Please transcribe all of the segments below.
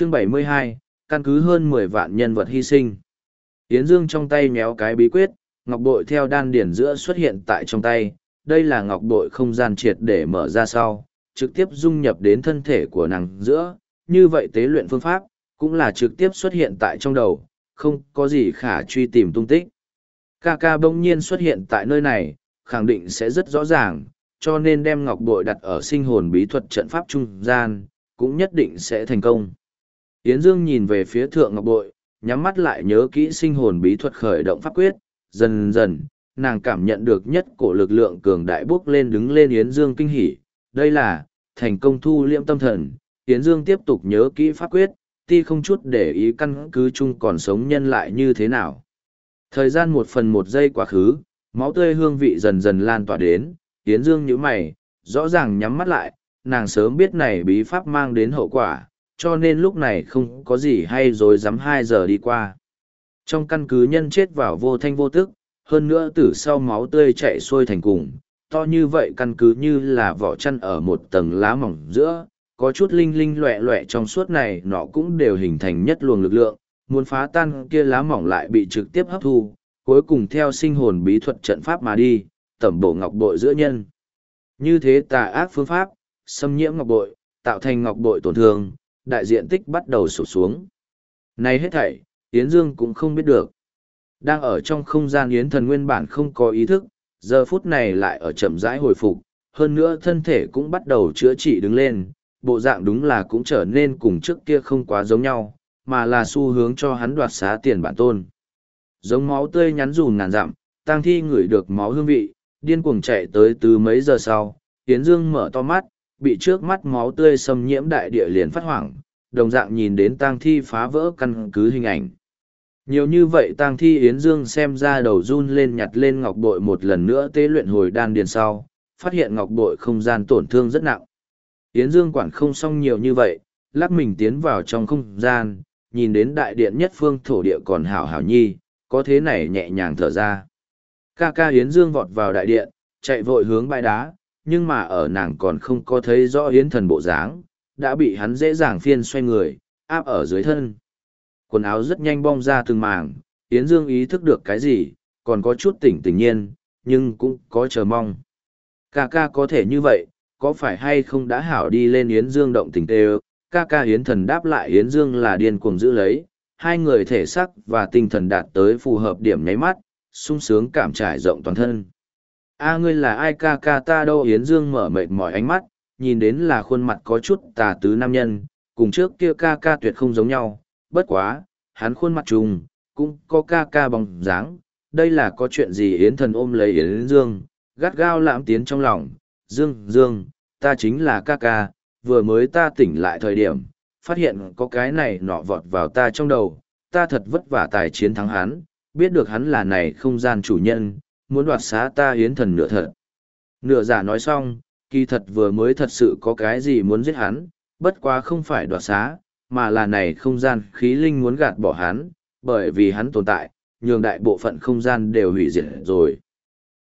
Chương 72, căn cứ hơn 10 vạn nhân vật hy sinh. Yến Dương trong tay méo cái bí quyết, ngọc bội theo đan điển giữa xuất hiện tại trong tay. Đây là ngọc bội không gian triệt để mở ra sau, trực tiếp dung nhập đến thân thể của nàng giữa. Như vậy tế luyện phương pháp, cũng là trực tiếp xuất hiện tại trong đầu, không có gì khả truy tìm tung tích. Ca ca bỗng nhiên xuất hiện tại nơi này, khẳng định sẽ rất rõ ràng, cho nên đem ngọc bội đặt ở sinh hồn bí thuật trận pháp trung gian, cũng nhất định sẽ thành công. Yến Dương nhìn về phía thượng ngọc bội, nhắm mắt lại nhớ kỹ sinh hồn bí thuật khởi động pháp quyết, dần dần, nàng cảm nhận được nhất cổ lực lượng cường đại bước lên đứng lên Yến Dương kinh hỉ. Đây là, thành công thu liệm tâm thần, Yến Dương tiếp tục nhớ kỹ pháp quyết, ti không chút để ý căn cứ chung còn sống nhân lại như thế nào. Thời gian một phần một giây quá khứ, máu tươi hương vị dần dần lan tỏa đến, Yến Dương nhíu mày, rõ ràng nhắm mắt lại, nàng sớm biết này bí pháp mang đến hậu quả, cho nên lúc này không có gì hay rồi dám hai giờ đi qua. Trong căn cứ nhân chết vào vô thanh vô tức, hơn nữa từ sau máu tươi chạy xuôi thành cùng, to như vậy căn cứ như là vỏ chăn ở một tầng lá mỏng giữa, có chút linh linh loẹ loẹ trong suốt này nó cũng đều hình thành nhất luồng lực lượng, muốn phá tan kia lá mỏng lại bị trực tiếp hấp thu, cuối cùng theo sinh hồn bí thuật trận pháp mà đi, tẩm bổ ngọc bội giữa nhân. Như thế tà ác phương pháp, xâm nhiễm ngọc bội, tạo thành ngọc bội tổn thương, đại diện tích bắt đầu sụt xuống. Này hết thảy, Yến Dương cũng không biết được. Đang ở trong không gian Yến thần nguyên bản không có ý thức, giờ phút này lại ở chậm rãi hồi phục, hơn nữa thân thể cũng bắt đầu chữa trị đứng lên, bộ dạng đúng là cũng trở nên cùng trước kia không quá giống nhau, mà là xu hướng cho hắn đoạt xá tiền bản tôn. Giống máu tươi nhắn dù ngàn dặm, tang thi ngửi được máu hương vị, điên cuồng chạy tới từ mấy giờ sau, Yến Dương mở to mắt, bị trước mắt máu tươi xâm nhiễm đại địa liền phát hoảng, đồng dạng nhìn đến tang thi phá vỡ căn cứ hình ảnh. Nhiều như vậy tang thi Yến Dương xem ra đầu run lên nhặt lên ngọc bội một lần nữa tế luyện hồi đan điền sau, phát hiện ngọc bội không gian tổn thương rất nặng. Yến Dương quản không xong nhiều như vậy, lắc mình tiến vào trong không gian, nhìn đến đại điện nhất phương thổ địa còn hảo hảo nhi, có thế này nhẹ nhàng thở ra. Ca ca Yến Dương vọt vào đại điện, chạy vội hướng bãi đá, nhưng mà ở nàng còn không có thấy rõ Yến thần bộ dáng, đã bị hắn dễ dàng phiên xoay người, áp ở dưới thân. Quần áo rất nhanh bong ra từng màng, Yến Dương ý thức được cái gì, còn có chút tỉnh tỉnh nhiên, nhưng cũng có chờ mong. Ca ca có thể như vậy, có phải hay không đã hảo đi lên Yến Dương động tình tê ca ca Yến thần đáp lại Yến Dương là điên cuồng giữ lấy, hai người thể sắc và tinh thần đạt tới phù hợp điểm nháy mắt, sung sướng cảm trải rộng toàn thân. A ngươi là ai? Ca ca ta đâu? Yến Dương mở mệt mỏi ánh mắt, nhìn đến là khuôn mặt có chút tà tứ nam nhân, cùng trước kia ca ca tuyệt không giống nhau, bất quá, hắn khuôn mặt trùng, cũng có ca ca bóng dáng, đây là có chuyện gì? Yến thần ôm lấy Yến Dương, gắt gao lãm tiến trong lòng, Dương, Dương, ta chính là ca ca, vừa mới ta tỉnh lại thời điểm, phát hiện có cái này nọ vọt vào ta trong đầu, ta thật vất vả tài chiến thắng hắn, biết được hắn là này không gian chủ nhân, muốn đoạt xá ta hiến thần nửa thật. Nửa giả nói xong, kỳ thật vừa mới thật sự có cái gì muốn giết hắn, bất quá không phải đoạt xá, mà là này không gian khí linh muốn gạt bỏ hắn, bởi vì hắn tồn tại, nhường đại bộ phận không gian đều hủy diệt rồi.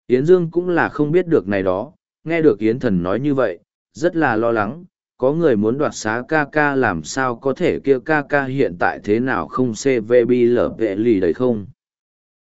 Yến Dương cũng là không biết được này đó, nghe được Yến thần nói như vậy, rất là lo lắng, có người muốn đoạt xá ca ca làm sao có thể kia ca ca hiện tại thế nào không CVB lở vệ lì đấy không?